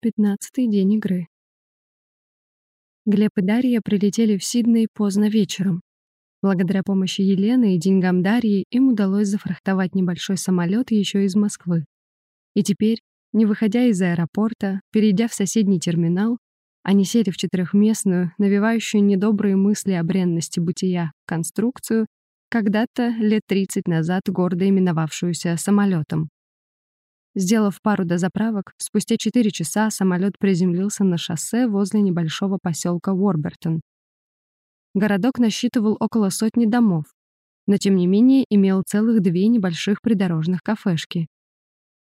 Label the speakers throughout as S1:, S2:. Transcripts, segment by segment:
S1: Пятнадцатый день игры. Глеб и Дарья прилетели в Сидней поздно вечером. Благодаря помощи Елены и деньгам Дарьи им удалось зафрахтовать небольшой самолет еще из Москвы. И теперь, не выходя из аэропорта, перейдя в соседний терминал, они сели в четырехместную, навевающую недобрые мысли о бренности бытия, конструкцию, когда-то лет 30 назад гордо именовавшуюся самолетом. Сделав пару дозаправок, спустя 4 часа самолет приземлился на шоссе возле небольшого поселка Уорбертон. Городок насчитывал около сотни домов, но тем не менее имел целых две небольших придорожных кафешки.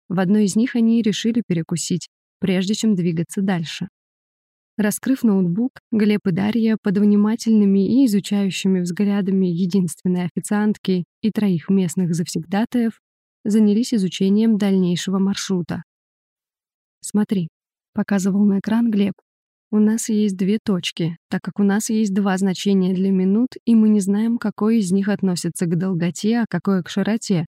S1: В одной из них они решили перекусить, прежде чем двигаться дальше. Раскрыв ноутбук, Глеб и Дарья под внимательными и изучающими взглядами единственной официантки и троих местных завсегдатаев занялись изучением дальнейшего маршрута. «Смотри», — показывал на экран Глеб, «у нас есть две точки, так как у нас есть два значения для минут, и мы не знаем, какое из них относится к долготе, а какое к широте.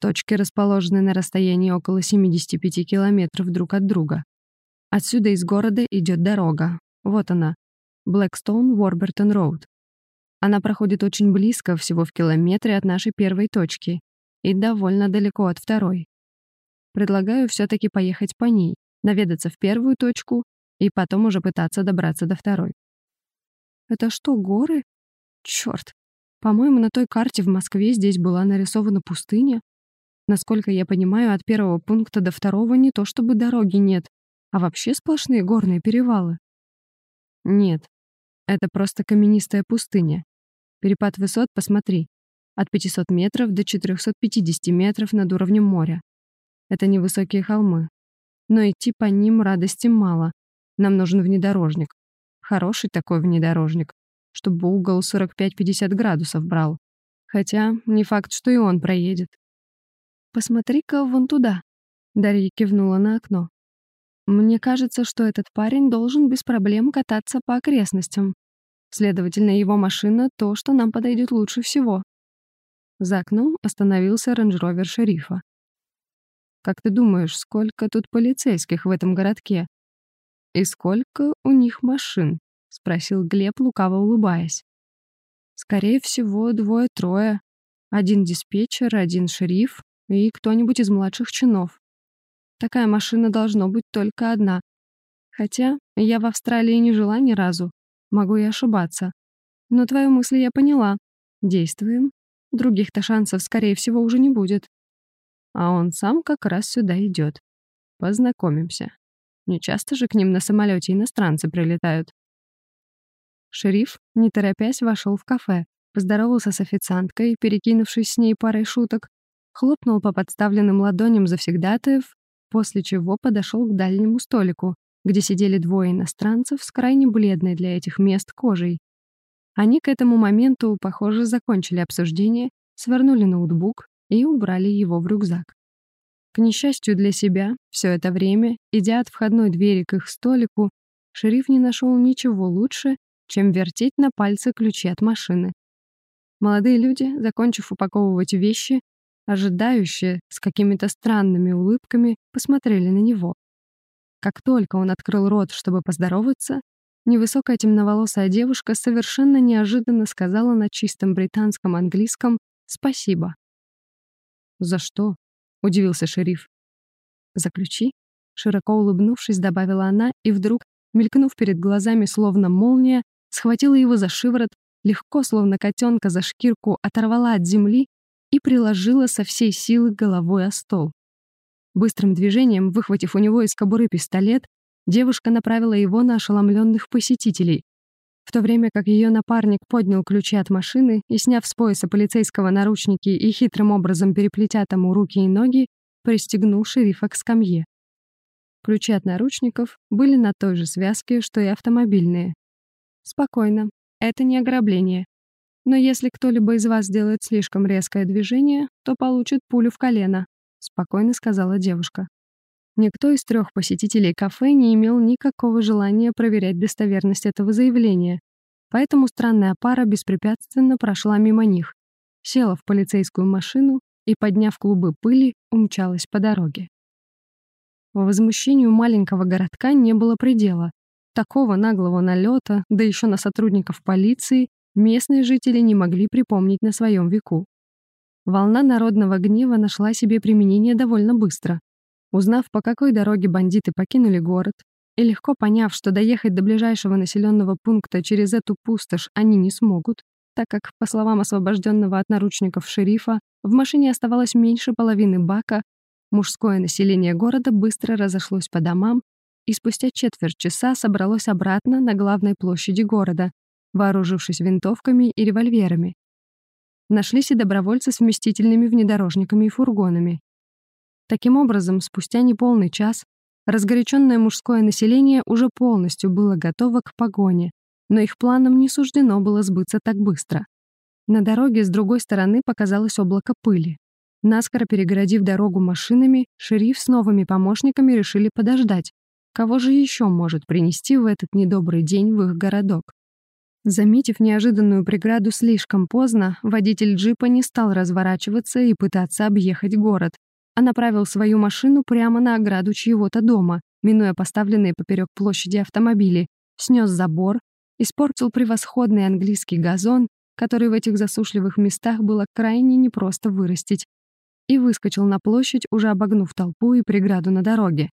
S1: Точки расположены на расстоянии около 75 километров друг от друга. Отсюда из города идет дорога. Вот она. Blackstone Warburton Road. Она проходит очень близко, всего в километре от нашей первой точки, и довольно далеко от второй. Предлагаю все-таки поехать по ней, наведаться в первую точку и потом уже пытаться добраться до второй. Это что, горы? Черт. По-моему, на той карте в Москве здесь была нарисована пустыня. Насколько я понимаю, от первого пункта до второго не то чтобы дороги нет, а вообще сплошные горные перевалы. Нет, это просто каменистая пустыня. Перепад высот посмотри от 500 метров до 450 метров над уровнем моря. Это невысокие холмы. Но идти по ним радости мало. Нам нужен внедорожник. Хороший такой внедорожник, чтобы угол 45-50 градусов брал. Хотя не факт, что и он проедет. «Посмотри-ка вон туда», — Дарья кивнула на окно. «Мне кажется, что этот парень должен без проблем кататься по окрестностям. Следовательно, его машина — то, что нам подойдет лучше всего. За окном остановился рейндж-ровер шерифа. «Как ты думаешь, сколько тут полицейских в этом городке?» «И сколько у них машин?» — спросил Глеб, лукаво улыбаясь. «Скорее всего, двое-трое. Один диспетчер, один шериф и кто-нибудь из младших чинов. Такая машина должно быть только одна. Хотя я в Австралии не жила ни разу. Могу и ошибаться. Но твою мысль я поняла. Действуем Других-то шансов, скорее всего, уже не будет. А он сам как раз сюда идет. Познакомимся. Не часто же к ним на самолете иностранцы прилетают. Шериф, не торопясь, вошел в кафе, поздоровался с официанткой, перекинувшись с ней парой шуток, хлопнул по подставленным ладоням завсегдатаев, после чего подошел к дальнему столику, где сидели двое иностранцев с крайне бледной для этих мест кожей. Они к этому моменту, похоже, закончили обсуждение, свернули ноутбук и убрали его в рюкзак. К несчастью для себя, все это время, идя от входной двери к их столику, шериф не нашел ничего лучше, чем вертеть на пальце ключи от машины. Молодые люди, закончив упаковывать вещи, ожидающие, с какими-то странными улыбками, посмотрели на него. Как только он открыл рот, чтобы поздороваться, Невысокая темноволосая девушка совершенно неожиданно сказала на чистом британском английском «спасибо». «За что?» — удивился шериф. «За ключи?» — широко улыбнувшись, добавила она, и вдруг, мелькнув перед глазами словно молния, схватила его за шиворот, легко, словно котенка за шкирку, оторвала от земли и приложила со всей силы головой о стол. Быстрым движением, выхватив у него из кобуры пистолет, девушка направила его на ошеломленных посетителей, в то время как ее напарник поднял ключи от машины и, сняв с пояса полицейского наручники и хитрым образом переплетя тому руки и ноги, пристегнул шерифа к скамье. Ключи от наручников были на той же связке, что и автомобильные. Спокойно, это не ограбление. Но если кто-либо из вас сделает слишком резкое движение, то получит пулю в колено, спокойно сказала девушка. Никто из трех посетителей кафе не имел никакого желания проверять достоверность этого заявления, поэтому странная пара беспрепятственно прошла мимо них, села в полицейскую машину и, подняв клубы пыли, умчалась по дороге. Возмущению маленького городка не было предела. Такого наглого налета, да еще на сотрудников полиции, местные жители не могли припомнить на своем веку. Волна народного гнева нашла себе применение довольно быстро. Узнав, по какой дороге бандиты покинули город, и легко поняв, что доехать до ближайшего населенного пункта через эту пустошь они не смогут, так как, по словам освобожденного от наручников шерифа, в машине оставалось меньше половины бака, мужское население города быстро разошлось по домам и спустя четверть часа собралось обратно на главной площади города, вооружившись винтовками и револьверами. Нашлись и добровольцы с вместительными внедорожниками и фургонами. Таким образом, спустя неполный час разгоряченное мужское население уже полностью было готово к погоне, но их планам не суждено было сбыться так быстро. На дороге с другой стороны показалось облако пыли. Наскоро перегородив дорогу машинами, шериф с новыми помощниками решили подождать. Кого же еще может принести в этот недобрый день в их городок? Заметив неожиданную преграду слишком поздно, водитель джипа не стал разворачиваться и пытаться объехать город, а направил свою машину прямо на ограду чьего-то дома, минуя поставленные поперек площади автомобили, снес забор, испортил превосходный английский газон, который в этих засушливых местах было крайне непросто вырастить, и выскочил на площадь, уже обогнув толпу и преграду на дороге.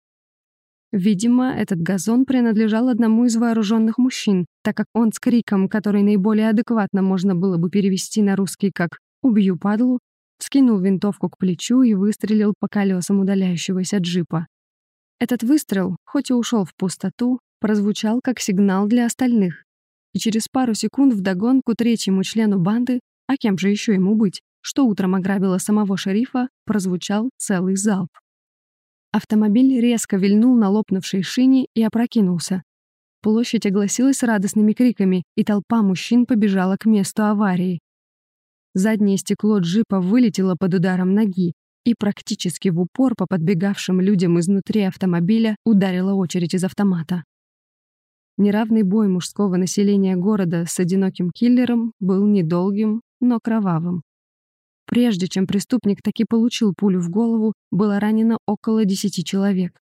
S1: Видимо, этот газон принадлежал одному из вооруженных мужчин, так как он с криком, который наиболее адекватно можно было бы перевести на русский как «убью падлу», скинул винтовку к плечу и выстрелил по колесам удаляющегося джипа. Этот выстрел, хоть и ушел в пустоту, прозвучал как сигнал для остальных. И через пару секунд вдогонку третьему члену банды, а кем же еще ему быть, что утром ограбило самого шерифа, прозвучал целый залп. Автомобиль резко вильнул на лопнувшей шине и опрокинулся. Площадь огласилась радостными криками, и толпа мужчин побежала к месту аварии. Заднее стекло джипа вылетело под ударом ноги, и практически в упор по подбегавшим людям изнутри автомобиля ударила очередь из автомата. Неравный бой мужского населения города с одиноким киллером был недолгим, но кровавым. Прежде чем преступник таки получил пулю в голову, было ранено около десяти человек.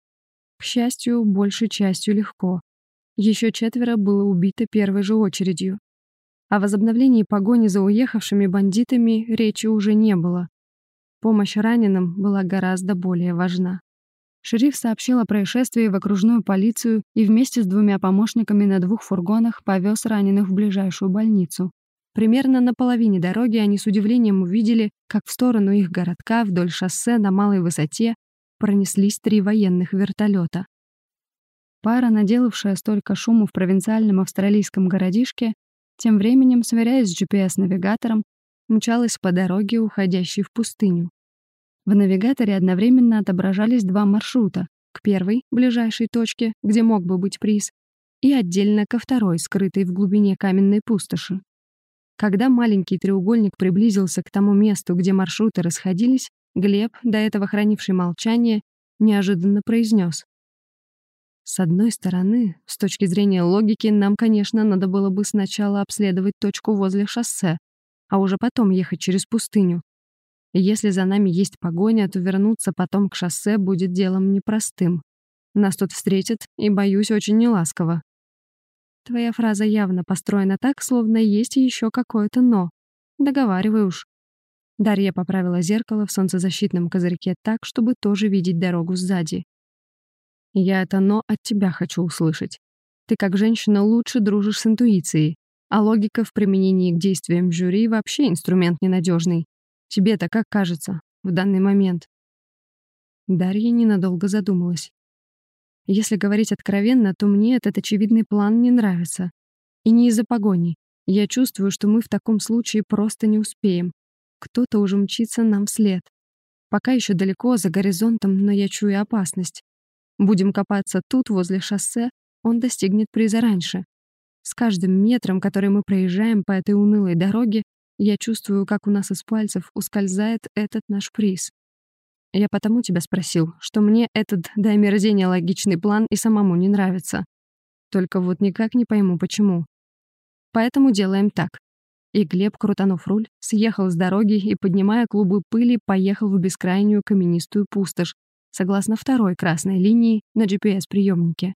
S1: К счастью, большей частью легко. Еще четверо было убито первой же очередью. О возобновлении погони за уехавшими бандитами речи уже не было. Помощь раненым была гораздо более важна. Шериф сообщил о происшествии в окружную полицию и вместе с двумя помощниками на двух фургонах повез раненых в ближайшую больницу. Примерно на половине дороги они с удивлением увидели, как в сторону их городка вдоль шоссе на малой высоте пронеслись три военных вертолета. Пара, наделавшая столько шуму в провинциальном австралийском городишке, тем временем, сверяясь с GPS-навигатором, мчалась по дороге, уходящей в пустыню. В навигаторе одновременно отображались два маршрута. К первой, ближайшей точке, где мог бы быть приз, и отдельно ко второй, скрытой в глубине каменной пустоши. Когда маленький треугольник приблизился к тому месту, где маршруты расходились, Глеб, до этого хранивший молчание, неожиданно произнес. С одной стороны, с точки зрения логики, нам, конечно, надо было бы сначала обследовать точку возле шоссе, а уже потом ехать через пустыню. если за нами есть погоня, то вернуться потом к шоссе будет делом непростым. Нас тут встретят, и, боюсь, очень неласково. Твоя фраза явно построена так, словно есть еще какое-то «но». Договаривай уж. Дарья поправила зеркало в солнцезащитном козырьке так, чтобы тоже видеть дорогу сзади. Я это «но» от тебя хочу услышать. Ты как женщина лучше дружишь с интуицией, а логика в применении к действиям жюри вообще инструмент ненадежный. Тебе-то как кажется в данный момент?» Дарья ненадолго задумалась. Если говорить откровенно, то мне этот очевидный план не нравится. И не из-за погони. Я чувствую, что мы в таком случае просто не успеем. Кто-то уже мчится нам вслед. Пока еще далеко, за горизонтом, но я чую опасность. Будем копаться тут, возле шоссе, он достигнет приза раньше. С каждым метром, который мы проезжаем по этой унылой дороге, я чувствую, как у нас из пальцев ускользает этот наш приз. Я потому тебя спросил, что мне этот до омерзения логичный план и самому не нравится. Только вот никак не пойму, почему. Поэтому делаем так. И Глеб, крутанув руль, съехал с дороги и, поднимая клубы пыли, поехал в бескрайнюю каменистую пустошь, согласно второй красной линии на GPS-приемнике.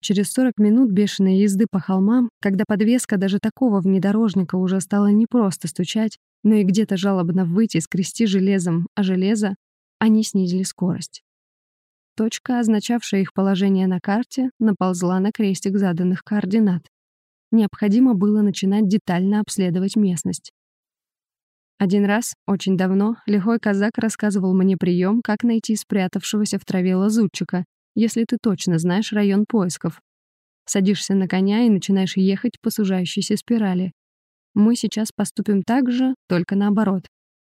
S1: Через 40 минут бешеной езды по холмам, когда подвеска даже такого внедорожника уже стала не просто стучать, но и где-то жалобно выйти, скрести железом, а железо, они снизили скорость. Точка, означавшая их положение на карте, наползла на крестик заданных координат. Необходимо было начинать детально обследовать местность. Один раз, очень давно, лихой казак рассказывал мне прием, как найти спрятавшегося в траве лазутчика, если ты точно знаешь район поисков. Садишься на коня и начинаешь ехать по сужающейся спирали. Мы сейчас поступим так же, только наоборот.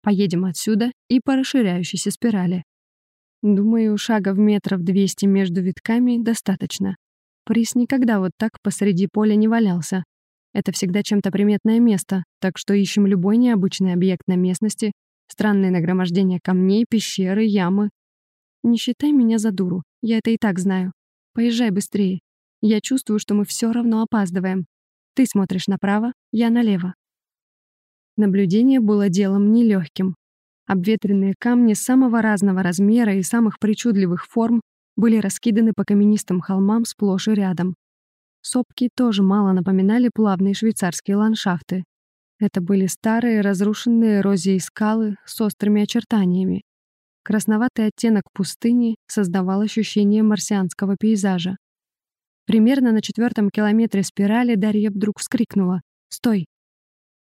S1: Поедем отсюда и по расширяющейся спирали. Думаю, шага в метров 200 между витками достаточно. Приз никогда вот так посреди поля не валялся. Это всегда чем-то приметное место, так что ищем любой необычный объект на местности, странные нагромождения камней, пещеры, ямы. Не считай меня за дуру, я это и так знаю. Поезжай быстрее. Я чувствую, что мы все равно опаздываем. Ты смотришь направо, я налево. Наблюдение было делом нелегким. Обветренные камни самого разного размера и самых причудливых форм были раскиданы по каменистым холмам сплошь и рядом. Сопки тоже мало напоминали плавные швейцарские ландшафты. Это были старые, разрушенные эрозией скалы с острыми очертаниями. Красноватый оттенок пустыни создавал ощущение марсианского пейзажа. Примерно на четвертом километре спирали Дарья вдруг вскрикнула. «Стой!»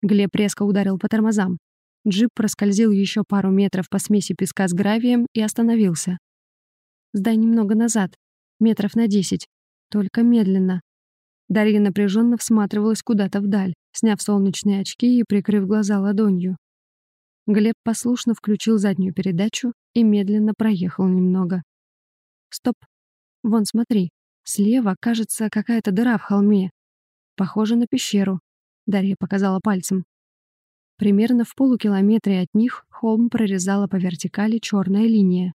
S1: Глеб резко ударил по тормозам. Джип проскользил еще пару метров по смеси песка с гравием и остановился. «Сдай немного назад, метров на десять, только медленно». Дарья напряженно всматривалась куда-то вдаль, сняв солнечные очки и прикрыв глаза ладонью. Глеб послушно включил заднюю передачу и медленно проехал немного. «Стоп! Вон, смотри, слева, кажется, какая-то дыра в холме. Похоже на пещеру», — Дарья показала пальцем. Примерно в полукилометре от них холм прорезала по вертикали черная линия.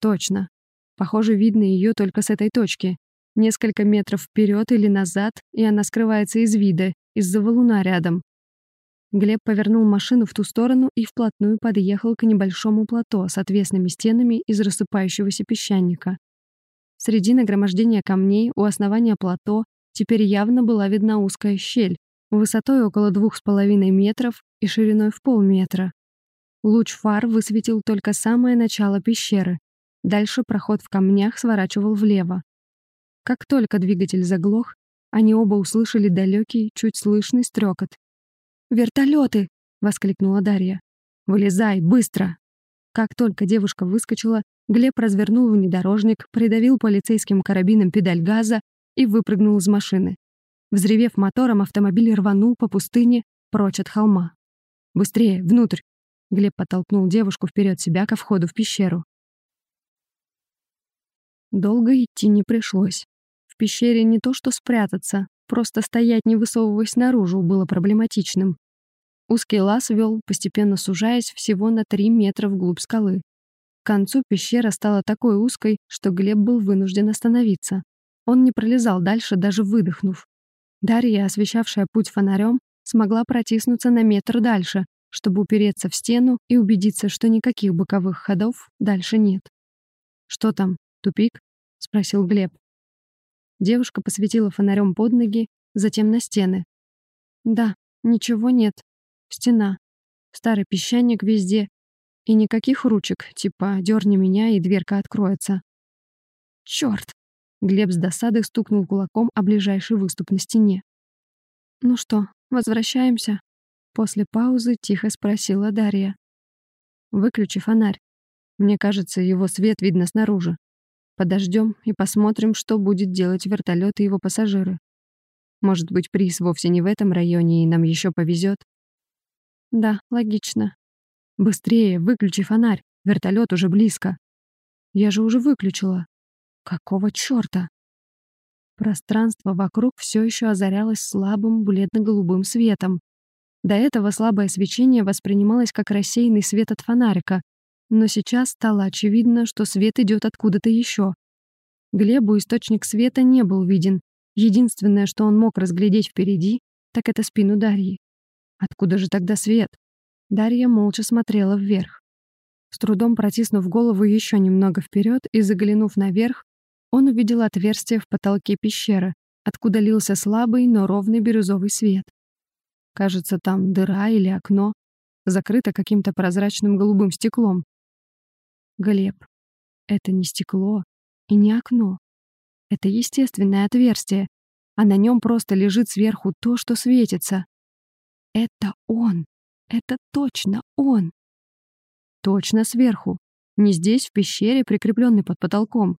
S1: Точно. Похоже, видно ее только с этой точки. Несколько метров вперед или назад, и она скрывается из вида, из-за валуна рядом. Глеб повернул машину в ту сторону и вплотную подъехал к небольшому плато с отвесными стенами из рассыпающегося песчаника. Среди нагромождения камней у основания плато теперь явно была видна узкая щель, высотой около двух с половиной метров и шириной в полметра. Луч фар высветил только самое начало пещеры. Дальше проход в камнях сворачивал влево. Как только двигатель заглох, они оба услышали далекий, чуть слышный стрекот. «Вертолеты!» — воскликнула Дарья. «Вылезай, быстро!» Как только девушка выскочила, Глеб развернул внедорожник, придавил полицейским карабином педаль газа и выпрыгнул из машины. Взревев мотором, автомобиль рванул по пустыне прочь от холма. «Быстрее, внутрь!» Глеб подтолкнул девушку вперед себя ко входу в пещеру. Долго идти не пришлось. В пещере не то что спрятаться, просто стоять, не высовываясь наружу, было проблематичным. Узкий лаз вел, постепенно сужаясь всего на три метра вглубь скалы. К концу пещера стала такой узкой, что Глеб был вынужден остановиться. Он не пролезал дальше, даже выдохнув. Дарья, освещавшая путь фонарем, смогла протиснуться на метр дальше, чтобы упереться в стену и убедиться, что никаких боковых ходов дальше нет. «Что там, тупик?» — спросил Глеб. Девушка посветила фонарем под ноги, затем на стены. «Да, ничего нет. Стена. Старый песчаник везде. И никаких ручек, типа «дерни меня, и дверка откроется». «Чёрт!» Глеб с досадой стукнул кулаком о ближайший выступ на стене. «Ну что, возвращаемся?» После паузы тихо спросила Дарья. «Выключи фонарь. Мне кажется, его свет видно снаружи. Подождем и посмотрим, что будет делать вертолет и его пассажиры. Может быть, приз вовсе не в этом районе, и нам еще повезет. Да, логично. Быстрее, выключи фонарь. Вертолет уже близко. Я же уже выключила. Какого чёрта? Пространство вокруг все еще озарялось слабым бледно-голубым светом. До этого слабое свечение воспринималось как рассеянный свет от фонарика, но сейчас стало очевидно, что свет идет откуда-то еще. Глебу источник света не был виден. Единственное, что он мог разглядеть впереди, так это спину Дарьи. Откуда же тогда свет? Дарья молча смотрела вверх. С трудом протиснув голову еще немного вперед и заглянув наверх, он увидел отверстие в потолке пещеры, откуда лился слабый, но ровный бирюзовый свет. Кажется, там дыра или окно, закрыто каким-то прозрачным голубым стеклом. Глеб, это не стекло и не окно. Это естественное отверстие, а на нем просто лежит сверху то, что светится. Это он. Это точно он. Точно сверху. Не здесь, в пещере, прикрепленный под потолком.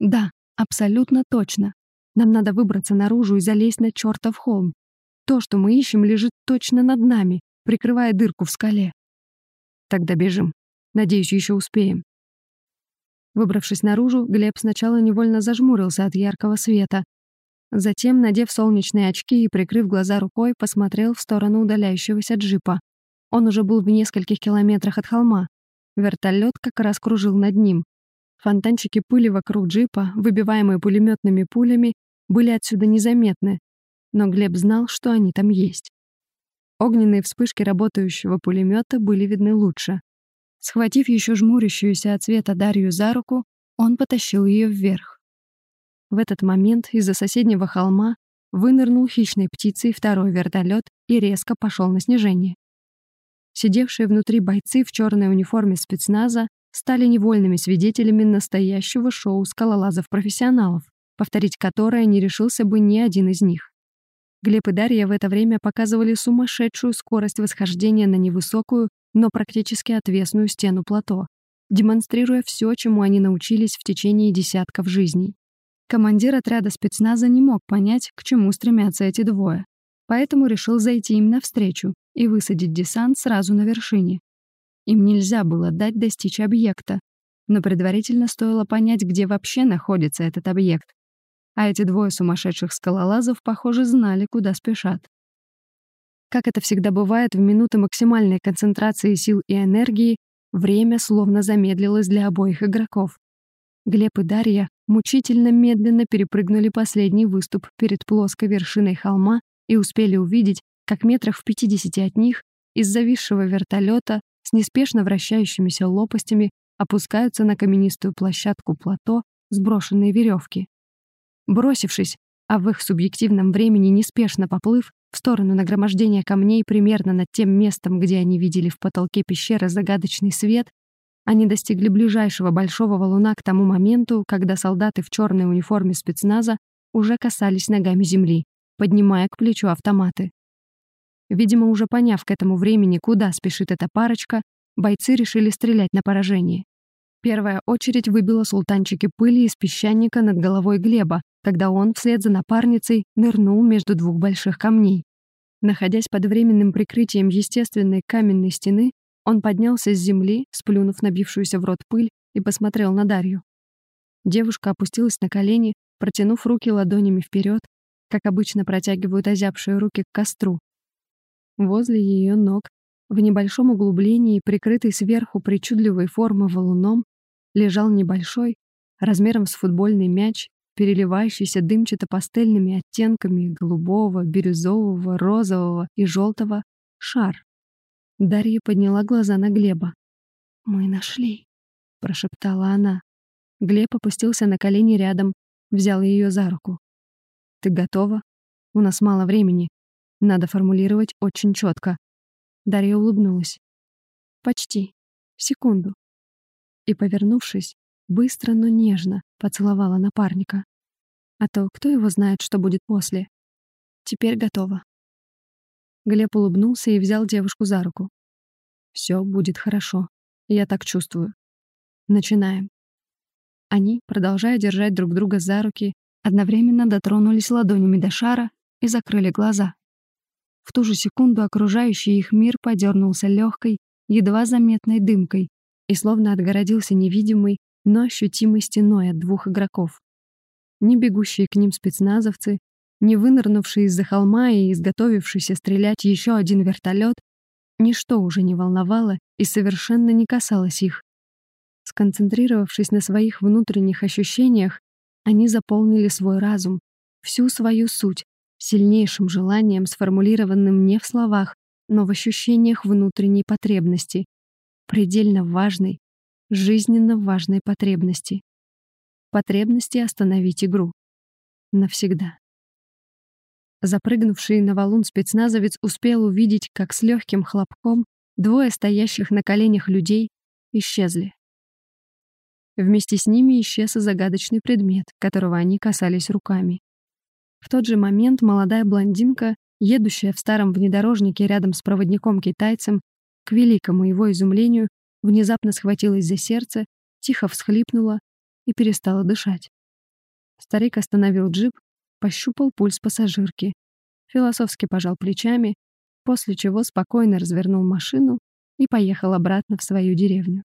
S1: Да, абсолютно точно. Нам надо выбраться наружу и залезть на чертов холм. То, что мы ищем, лежит точно над нами, прикрывая дырку в скале. Тогда бежим. Надеюсь, еще успеем. Выбравшись наружу, Глеб сначала невольно зажмурился от яркого света. Затем, надев солнечные очки и прикрыв глаза рукой, посмотрел в сторону удаляющегося джипа. Он уже был в нескольких километрах от холма. Вертолет как раз кружил над ним. Фонтанчики пыли вокруг джипа, выбиваемые пулеметными пулями, были отсюда незаметны, но Глеб знал, что они там есть. Огненные вспышки работающего пулемета были видны лучше. Схватив еще жмурящуюся от света Дарью за руку, он потащил ее вверх. В этот момент из-за соседнего холма вынырнул хищной птицей второй вертолет и резко пошел на снижение. Сидевшие внутри бойцы в черной униформе спецназа стали невольными свидетелями настоящего шоу скалолазов-профессионалов, повторить которое не решился бы ни один из них. Глеб и Дарья в это время показывали сумасшедшую скорость восхождения на невысокую, но практически отвесную стену плато, демонстрируя все, чему они научились в течение десятков жизней. Командир отряда спецназа не мог понять, к чему стремятся эти двое, поэтому решил зайти им навстречу и высадить десант сразу на вершине. Им нельзя было дать достичь объекта, но предварительно стоило понять, где вообще находится этот объект, а эти двое сумасшедших скалолазов, похоже, знали, куда спешат. Как это всегда бывает, в минуты максимальной концентрации сил и энергии время словно замедлилось для обоих игроков. Глеб и Дарья мучительно медленно перепрыгнули последний выступ перед плоской вершиной холма и успели увидеть, как метрах в 50 от них из зависшего вертолета с неспешно вращающимися лопастями опускаются на каменистую площадку плато сброшенные веревки. Бросившись, а в их субъективном времени неспешно поплыв в сторону нагромождения камней примерно над тем местом, где они видели в потолке пещеры загадочный свет, они достигли ближайшего большого валуна к тому моменту, когда солдаты в черной униформе спецназа уже касались ногами земли, поднимая к плечу автоматы. Видимо, уже поняв к этому времени, куда спешит эта парочка, бойцы решили стрелять на поражение. Первая очередь выбила султанчики пыли из песчаника над головой Глеба, когда он вслед за напарницей нырнул между двух больших камней. Находясь под временным прикрытием естественной каменной стены, он поднялся с земли, сплюнув набившуюся в рот пыль, и посмотрел на Дарью. Девушка опустилась на колени, протянув руки ладонями вперед, как обычно протягивают озябшие руки к костру. Возле ее ног в небольшом углублении, прикрытый сверху причудливой формы валуном, лежал небольшой, размером с футбольный мяч, переливающийся дымчато-пастельными оттенками голубого, бирюзового, розового и желтого шар. Дарья подняла глаза на Глеба. «Мы нашли», — прошептала она. Глеб опустился на колени рядом, взял ее за руку. «Ты готова? У нас мало времени. Надо формулировать очень четко. Дарья улыбнулась. «Почти. Секунду». И, повернувшись, быстро, но нежно поцеловала напарника. А то кто его знает, что будет после. Теперь готово. Глеб улыбнулся и взял девушку за руку. Все будет хорошо. Я так чувствую. Начинаем. Они, продолжая держать друг друга за руки, одновременно дотронулись ладонями до шара и закрыли глаза. В ту же секунду окружающий их мир подернулся легкой, едва заметной дымкой и словно отгородился невидимой, но ощутимой стеной от двух игроков. Ни бегущие к ним спецназовцы, ни вынырнувший из-за холма и изготовившийся стрелять еще один вертолет, ничто уже не волновало и совершенно не касалось их. Сконцентрировавшись на своих внутренних ощущениях, они заполнили свой разум, всю свою суть, сильнейшим желанием, сформулированным не в словах, но в ощущениях внутренней потребности. предельно важной, жизненно важной потребности. Потребности остановить игру. Навсегда. Запрыгнувший на валун спецназовец успел увидеть, как с легким хлопком двое стоящих на коленях людей исчезли. Вместе с ними исчез и загадочный предмет, которого они касались руками. В тот же момент молодая блондинка, едущая в старом внедорожнике рядом с проводником-китайцем, к великому его изумлению, внезапно схватилась за сердце, тихо всхлипнула и перестала дышать. Старик остановил джип, пощупал пульс пассажирки, философски пожал плечами, после чего спокойно развернул машину и поехал обратно в свою деревню.